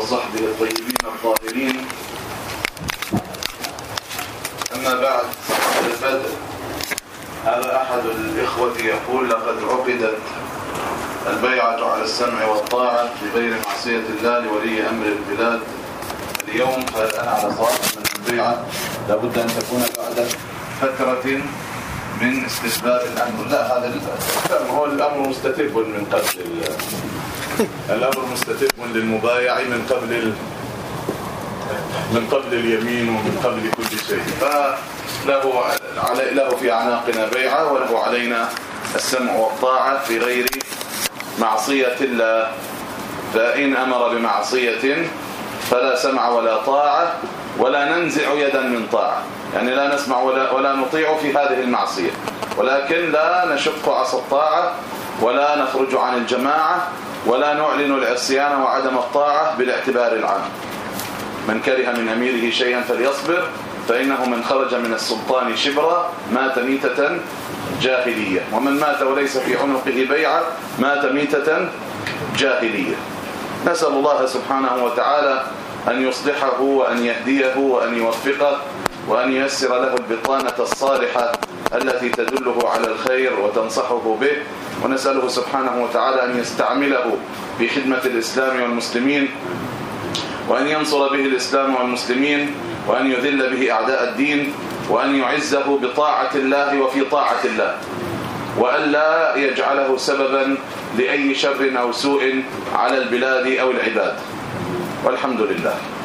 وصحبه الطيبين الطاهرين. أما بعد البدء هذا أحد الإخوة يقول لقد عقدت البيعة على السمع والطاعة بغير معصية الله لولي أمر البلاد اليوم. فأنا على صواب من البيعة؟ لابد أن تكون بعد فترة من استثبات الأمر. لا هذا هو الأمر مستتب من قبل الأمر مستتب للمبايع من قبل من قبل اليمين ومن قبل كل شيء. فله علي له في أعناقنا بيعة وله علينا السمع والطاعة في غير معصية الله فإن أمر بمعصية فلا سمع ولا طاعة ولا ننزع يدا من طاعة. يعني لا نسمع ولا ولا نطيع في هذه المعصية. ولكن لا نشق عصا الطاعة ولا نخرج عن الجماعة ولا نعلن العصيان وعدم الطاعة بالاعتبار العام. من كره من أميره شيئا فليصبر فإنه من خرج من السلطان شبرا مات ميتة جاهلية. ومن مات وليس في عنقه بيعة مات ميتة جاهلية. نسأل الله سبحانه وتعالى أن يصلحه وأن يهديه وأن يوفقه. وأن ييسر له البطانة الصالحة التي تدله على الخير وتنصحه به. ونسأله سبحانه وتعالى أن يستعمله في خدمة الإسلام والمسلمين. وأن ينصر به الإسلام والمسلمين. وأن يذل به أعداء الدين. وأن يعزه بطاعة الله وفي طاعة الله. وألا يجعله سببا لأي شر أو سوء على البلاد أو العباد. والحمد لله.